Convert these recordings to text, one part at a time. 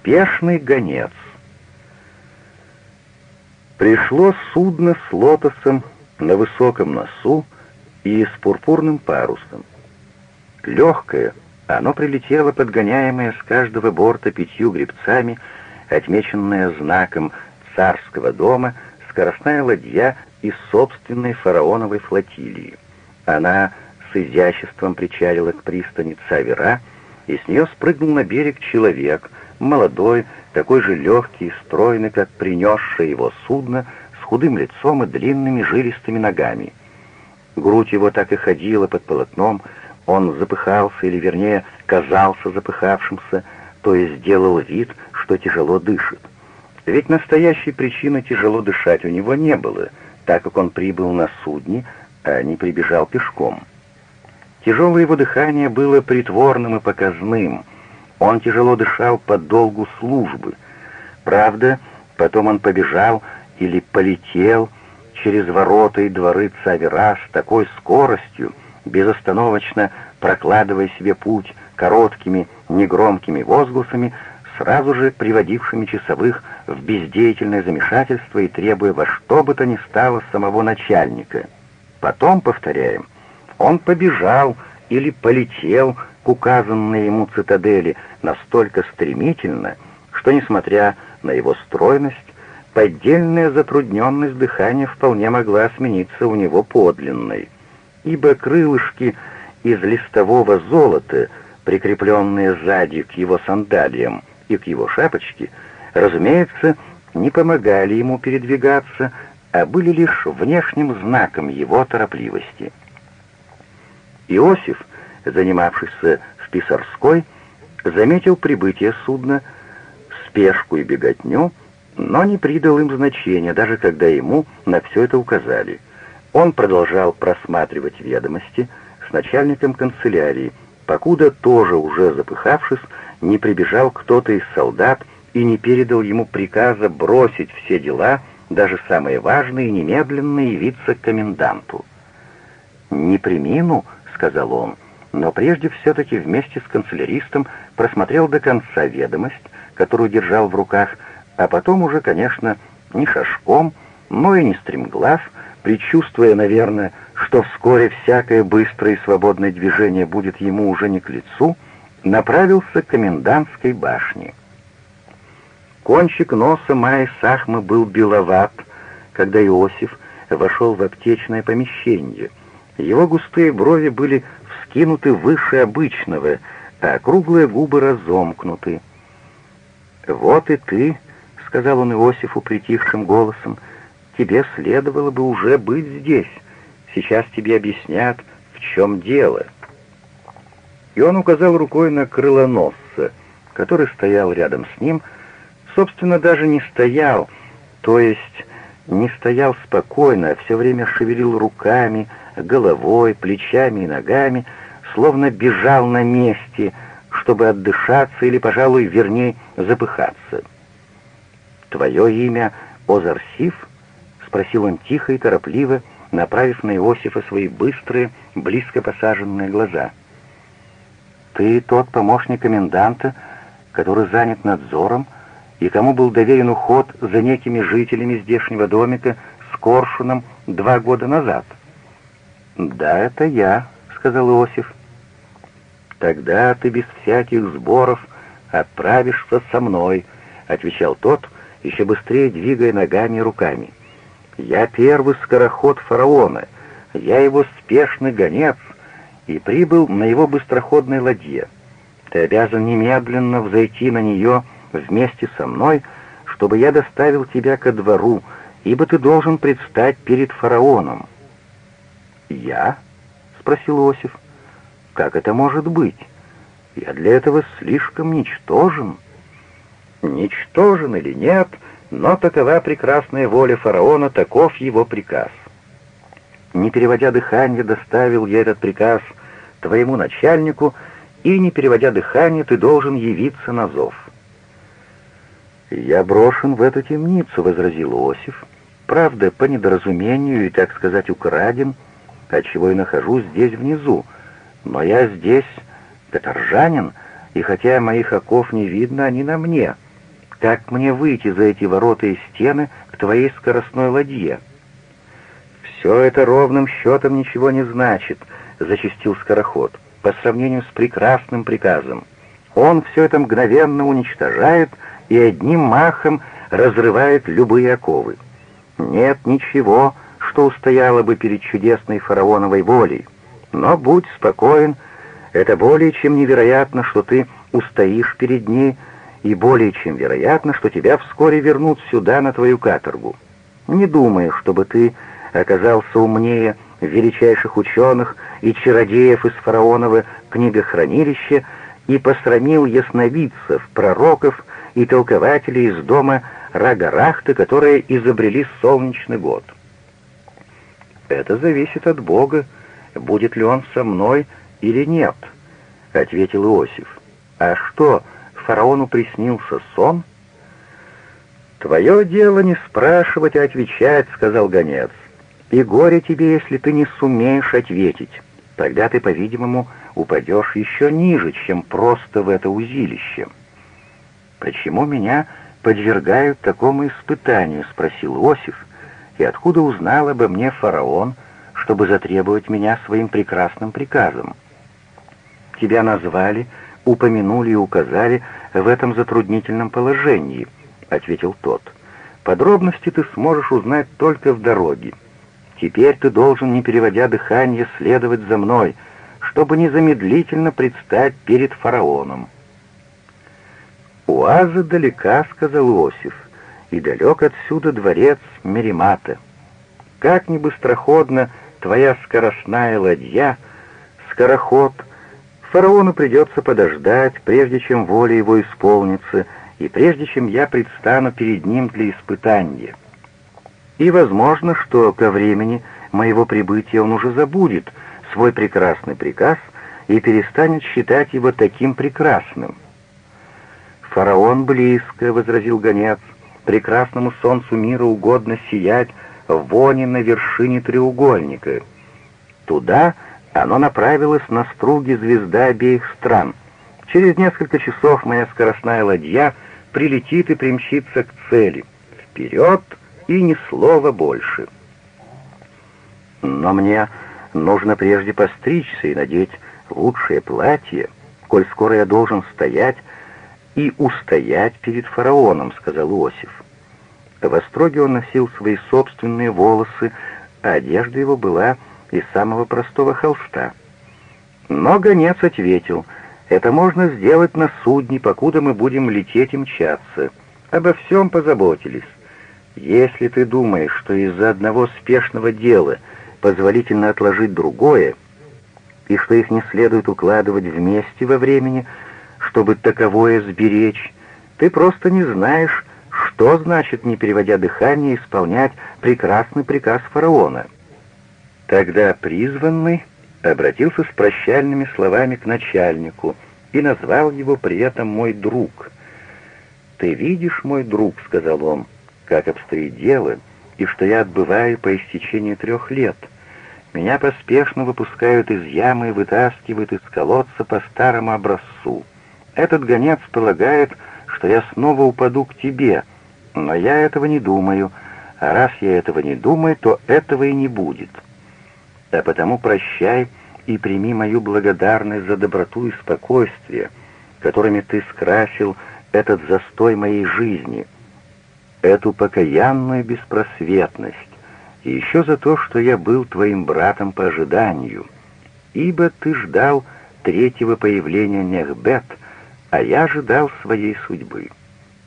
Спешный гонец. Пришло судно с лотосом на высоком носу и с пурпурным парусом. Легкое, оно прилетело, подгоняемое с каждого борта пятью гребцами, отмеченное знаком царского дома, скоростная ладья из собственной фараоновой флотилии. Она с изяществом причалила к пристани Цавера, и с нее спрыгнул на берег человек, молодой, такой же легкий и стройный, как принесшее его судно, с худым лицом и длинными жилистыми ногами. Грудь его так и ходила под полотном, он запыхался, или вернее, казался запыхавшимся, то есть делал вид, что тяжело дышит. Ведь настоящей причины тяжело дышать у него не было, так как он прибыл на судне, а не прибежал пешком. Тяжелое его дыхание было притворным и показным. Он тяжело дышал по долгу службы. Правда, потом он побежал или полетел через ворота и дворы Цавера с такой скоростью, безостановочно прокладывая себе путь короткими, негромкими возгласами, сразу же приводившими часовых в бездеятельное замешательство и требуя во что бы то ни стало самого начальника. Потом, повторяем, он побежал или полетел к указанной ему цитадели настолько стремительно, что, несмотря на его стройность, поддельная затрудненность дыхания вполне могла смениться у него подлинной, ибо крылышки из листового золота, прикрепленные сзади к его сандалиям и к его шапочке, разумеется, не помогали ему передвигаться, а были лишь внешним знаком его торопливости. Иосиф, занимавшийся в Писарской, заметил прибытие судна, спешку и беготню, но не придал им значения, даже когда ему на все это указали. Он продолжал просматривать ведомости с начальником канцелярии, покуда тоже уже запыхавшись, не прибежал кто-то из солдат и не передал ему приказа бросить все дела, даже самые важные, немедленно явиться к коменданту. «Не примину», сказал он, но прежде все-таки вместе с канцеляристом просмотрел до конца ведомость, которую держал в руках, а потом уже, конечно, не шашком, но и не стремглав, предчувствуя, наверное, что вскоре всякое быстрое и свободное движение будет ему уже не к лицу, направился к комендантской башне. Кончик носа Майи Сахмы был беловат, когда Иосиф вошел в аптечное помещение — его густые брови были вскинуты выше обычного, а круглые губы разомкнуты. «Вот и ты», — сказал он Иосифу притихшим голосом, — «тебе следовало бы уже быть здесь. Сейчас тебе объяснят, в чем дело». И он указал рукой на крылоносца, который стоял рядом с ним, собственно, даже не стоял, то есть не стоял спокойно, а все время шевелил руками, головой, плечами и ногами, словно бежал на месте, чтобы отдышаться или, пожалуй, вернее, запыхаться. «Твое имя Озарсив?» — спросил он тихо и торопливо, направив на Иосифа свои быстрые, близко посаженные глаза. «Ты тот помощник коменданта, который занят надзором, и кому был доверен уход за некими жителями здешнего домика с коршуном два года назад?» «Да, это я», — сказал Иосиф. «Тогда ты без всяких сборов отправишься со мной», — отвечал тот, еще быстрее двигая ногами и руками. «Я первый скороход фараона, я его спешный гонец и прибыл на его быстроходной ладье. Ты обязан немедленно взойти на нее вместе со мной, чтобы я доставил тебя ко двору, ибо ты должен предстать перед фараоном». «Я?» — спросил Иосиф. «Как это может быть? Я для этого слишком ничтожен». «Ничтожен или нет, но такова прекрасная воля фараона, таков его приказ. Не переводя дыхание, доставил я этот приказ твоему начальнику, и, не переводя дыхание, ты должен явиться на зов». «Я брошен в эту темницу», — возразил Иосиф. «Правда, по недоразумению и, так сказать, украден» отчего и нахожусь здесь внизу. Но я здесь каторжанин, и хотя моих оков не видно, они на мне, как мне выйти за эти ворота и стены к твоей скоростной ладье?» «Все это ровным счетом ничего не значит», — зачастил скороход, «по сравнению с прекрасным приказом. Он все это мгновенно уничтожает и одним махом разрывает любые оковы. Нет ничего, что устояло бы перед чудесной фараоновой волей. Но будь спокоен, это более чем невероятно, что ты устоишь перед ней, и более чем вероятно, что тебя вскоре вернут сюда на твою каторгу. Не думай, чтобы ты оказался умнее величайших ученых и чародеев из фараонова книгохранилища и посрамил ясновидцев, пророков и толкователей из дома Рагарахты, которые изобрели солнечный год. «Это зависит от Бога, будет ли он со мной или нет», — ответил Иосиф. «А что, фараону приснился сон?» «Твое дело не спрашивать, а отвечать», — сказал гонец. «И горе тебе, если ты не сумеешь ответить. Тогда ты, по-видимому, упадешь еще ниже, чем просто в это узилище». «Почему меня подвергают такому испытанию?» — спросил Иосиф. «И откуда узнал обо мне фараон, чтобы затребовать меня своим прекрасным приказом?» «Тебя назвали, упомянули и указали в этом затруднительном положении», — ответил тот. «Подробности ты сможешь узнать только в дороге. Теперь ты должен, не переводя дыхание, следовать за мной, чтобы незамедлительно предстать перед фараоном». «Уаза далека», — сказал Иосиф, — «и далек отсюда дворец Меримата. Как ни быстроходна твоя скоростная ладья, скороход, фараону придется подождать, прежде чем воля его исполнится, и прежде чем я предстану перед ним для испытания. И возможно, что ко времени моего прибытия он уже забудет свой прекрасный приказ и перестанет считать его таким прекрасным». «Фараон близко», — возразил гонец, — «прекрасному солнцу мира угодно сиять в воне на вершине треугольника». Туда оно направилось на струги звезда обеих стран. Через несколько часов моя скоростная ладья прилетит и примчится к цели. Вперед и ни слова больше. Но мне нужно прежде постричься и надеть лучшее платье, коль скоро я должен стоять и устоять перед фараоном», — сказал Иосиф. В остроге он носил свои собственные волосы, а одежда его была из самого простого холста. Но гонец ответил, «Это можно сделать на судне, покуда мы будем лететь и мчаться. Обо всем позаботились. Если ты думаешь, что из-за одного спешного дела позволительно отложить другое, и что их не следует укладывать вместе во времени, — чтобы таковое сберечь. Ты просто не знаешь, что значит, не переводя дыхание, исполнять прекрасный приказ фараона. Тогда призванный обратился с прощальными словами к начальнику и назвал его при этом «мой друг». «Ты видишь, мой друг», — сказал он, — «как обстоит дело, и что я отбываю по истечении трех лет. Меня поспешно выпускают из ямы и вытаскивают из колодца по старому образцу. Этот гонец полагает, что я снова упаду к тебе, но я этого не думаю, а раз я этого не думаю, то этого и не будет. А потому прощай и прими мою благодарность за доброту и спокойствие, которыми ты скрасил этот застой моей жизни, эту покаянную беспросветность, и еще за то, что я был твоим братом по ожиданию, ибо ты ждал третьего появления Нехбет — а я ожидал своей судьбы.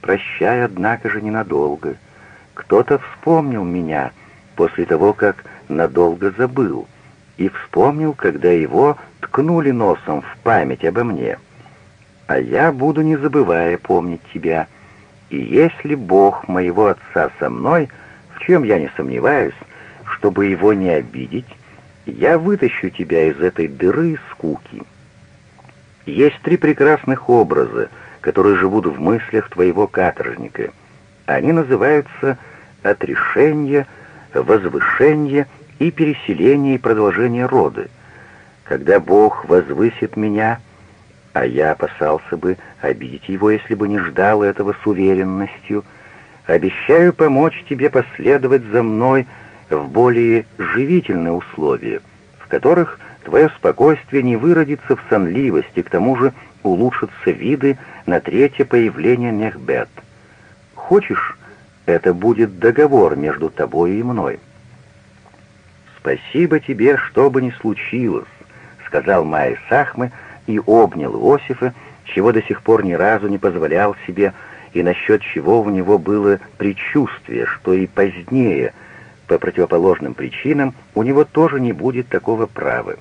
Прощай, однако же, ненадолго. Кто-то вспомнил меня после того, как надолго забыл, и вспомнил, когда его ткнули носом в память обо мне. А я буду, не забывая, помнить тебя. И если Бог моего отца со мной, в чем я не сомневаюсь, чтобы его не обидеть, я вытащу тебя из этой дыры скуки». Есть три прекрасных образа, которые живут в мыслях твоего каторжника. Они называются отрешение, возвышение и переселение и продолжение рода. Когда Бог возвысит меня, а я опасался бы обидеть его, если бы не ждал этого с уверенностью. Обещаю помочь тебе последовать за мной в более живительные условия, в которых твое спокойствие не выродится в сонливость, к тому же улучшатся виды на третье появление Мехбет. Хочешь, это будет договор между тобой и мной?» «Спасибо тебе, что бы ни случилось», — сказал Майя Сахмы и обнял Иосифа, чего до сих пор ни разу не позволял себе, и насчет чего у него было предчувствие, что и позднее, по противоположным причинам, у него тоже не будет такого права.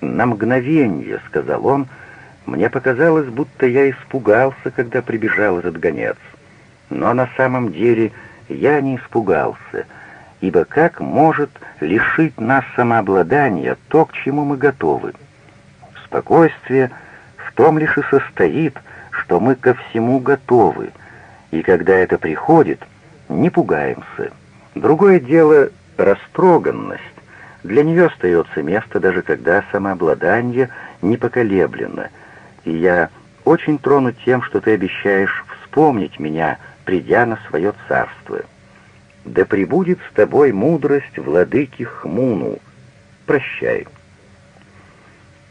«На мгновение», — сказал он, — «мне показалось, будто я испугался, когда прибежал этот гонец. Но на самом деле я не испугался» ибо как может лишить нас самообладания то, к чему мы готовы? Спокойствие в том лишь и состоит, что мы ко всему готовы, и когда это приходит, не пугаемся. Другое дело — растроганность. Для нее остается место, даже когда самообладание не поколеблено. И я очень тронут тем, что ты обещаешь вспомнить меня, придя на свое царство. Да пребудет с тобой мудрость владыки Хмуну. Прощай.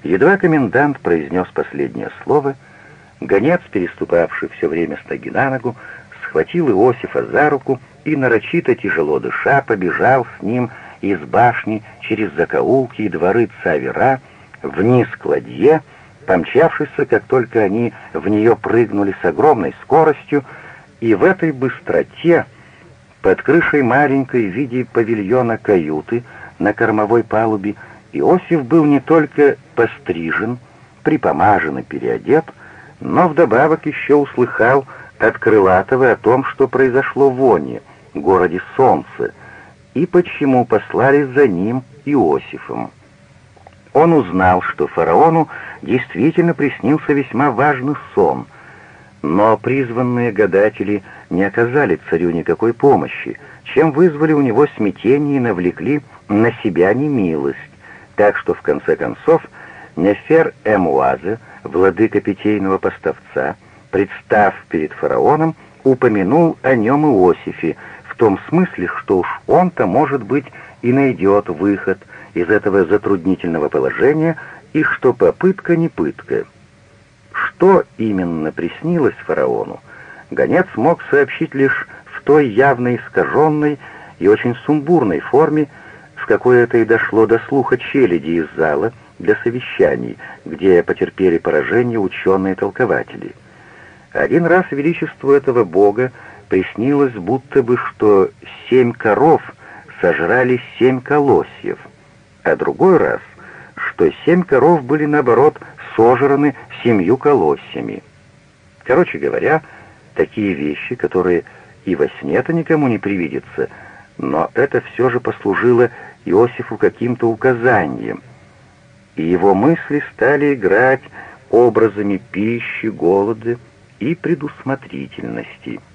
Едва комендант произнес последнее слово, гонец, переступавший все время с ноги на ногу, схватил Иосифа за руку и, нарочито тяжело дыша, побежал с ним из башни через закоулки и дворы Цавера вниз к ладье, помчавшийся, как только они в нее прыгнули с огромной скоростью, и в этой быстроте под крышей маленькой в виде павильона каюты на кормовой палубе Иосиф был не только пострижен, припомажен и переодет, но вдобавок еще услыхал от Крылатого о том, что произошло в Оне, городе Солнце, и почему послали за ним Иосифом. Он узнал, что фараону действительно приснился весьма важный сон — но призванные гадатели не оказали царю никакой помощи, чем вызвали у него смятение и навлекли на себя немилость, так что в конце концов Нефер Эмуаза, владыка питейного поставца, представ перед фараоном, упомянул о нем Иосифе, том смысле, что уж он-то, может быть, и найдет выход из этого затруднительного положения, и что попытка не пытка. Что именно приснилось фараону, гонец мог сообщить лишь в той явно искаженной и очень сумбурной форме, в какой это и дошло до слуха челяди из зала для совещаний, где потерпели поражение ученые-толкователи. Один раз величеству этого бога приснилось будто бы, что семь коров сожрали семь колосьев, а другой раз, что семь коров были, наоборот, сожраны семью колосьями. Короче говоря, такие вещи, которые и во сне-то никому не привидятся, но это все же послужило Иосифу каким-то указанием, и его мысли стали играть образами пищи, голода и предусмотрительности —